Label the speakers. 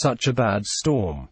Speaker 1: such a bad storm.